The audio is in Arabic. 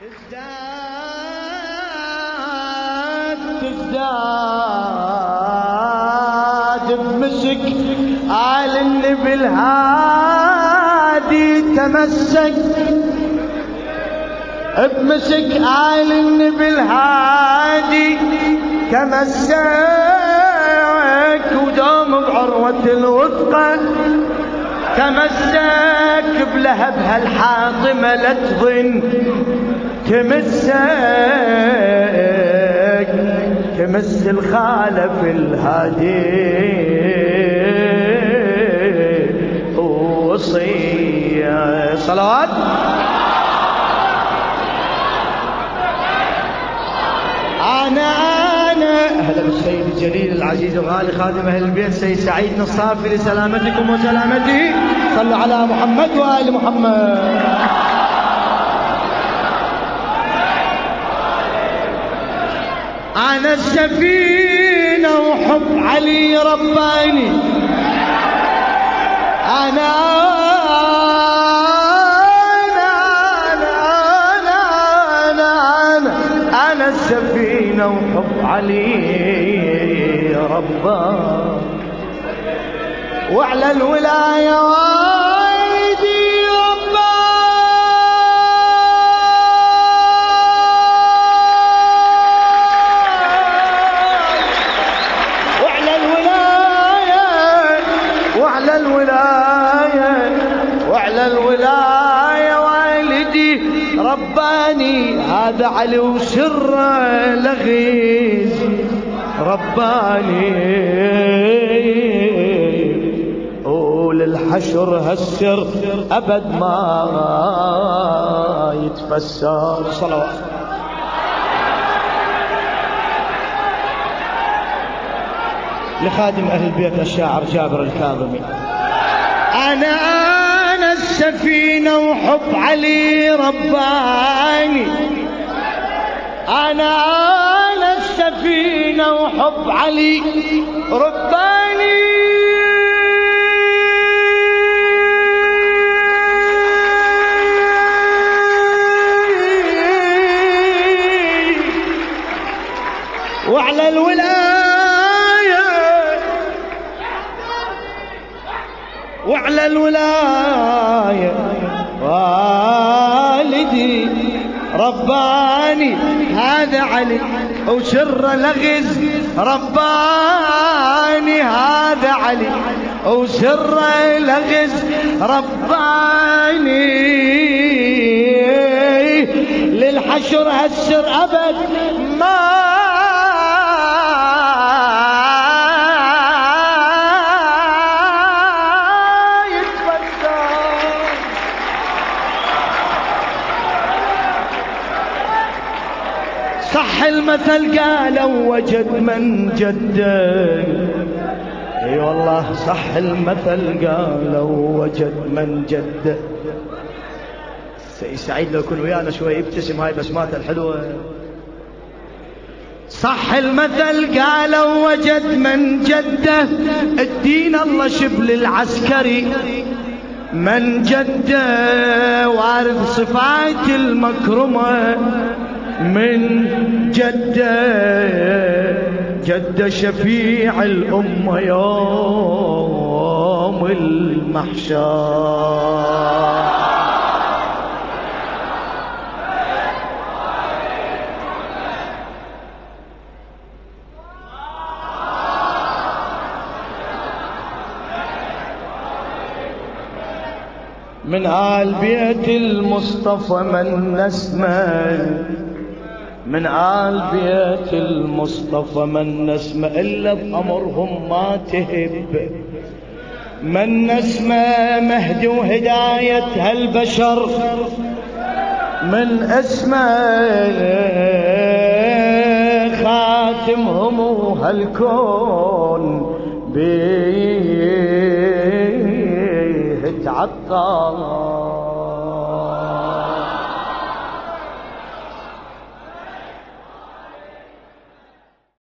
تزداد. تزداد بمسك آل النبي الهادي تمسك. بمسك آل النبي الهادي تمسك. ودوم بعروة الوثقة تمسك. بلهبها الحاطمة لا تظن. تمسك تمس الخالف الهادي. وصية صلوات أنا أنا أهلا بالسيد الجليل العزيز الغالي خادم أهل البيت سيد سعيد نصافي لسلامتكم وسلامته. صلوا على محمد وآل محمد. أنا السفينة وحب علي رباني. أنا السفينة وحب علي. رباني وعلى الولاية وايدي رباني وعلى الولاية وعلى الولاية وعلى الولاية والدي رباني. هذا علي وسره لغيز رباني. وللحشر هالسر أبد ما يتفسر. صلوات. لخادم أهل البيت الشاعر جابر الكاظمي. أنا أنا السفينة وحب علي رباني. أنا وحب علي رباني. وعلى الولاية وعلى الولاية والدي رباني. هذا علي وسر لغز رباني هذا علي وسر لغز رباني. للحشر هالسر أبد ما صح المثل قالوا وجد من جده. إي والله صح المثل قالوا وجد من جده. سعيد لو يكون ويانا شوي يبتسم هاي بسماته الحلوة. صح المثل قالوا وجد من جده. الدين الله شبل العسكري. من جده وارث صفات المكرمة. من جده جد شفيع الأمة يوم المحشر. من آل بيت المصطفى من نسمه من آل بيت المصطفى من نسمة إلا بأمرهم ما تهب. من نسمة مهدي وهداية هالبشر. من اسمه خاتمهم وهالكون بيه تعطر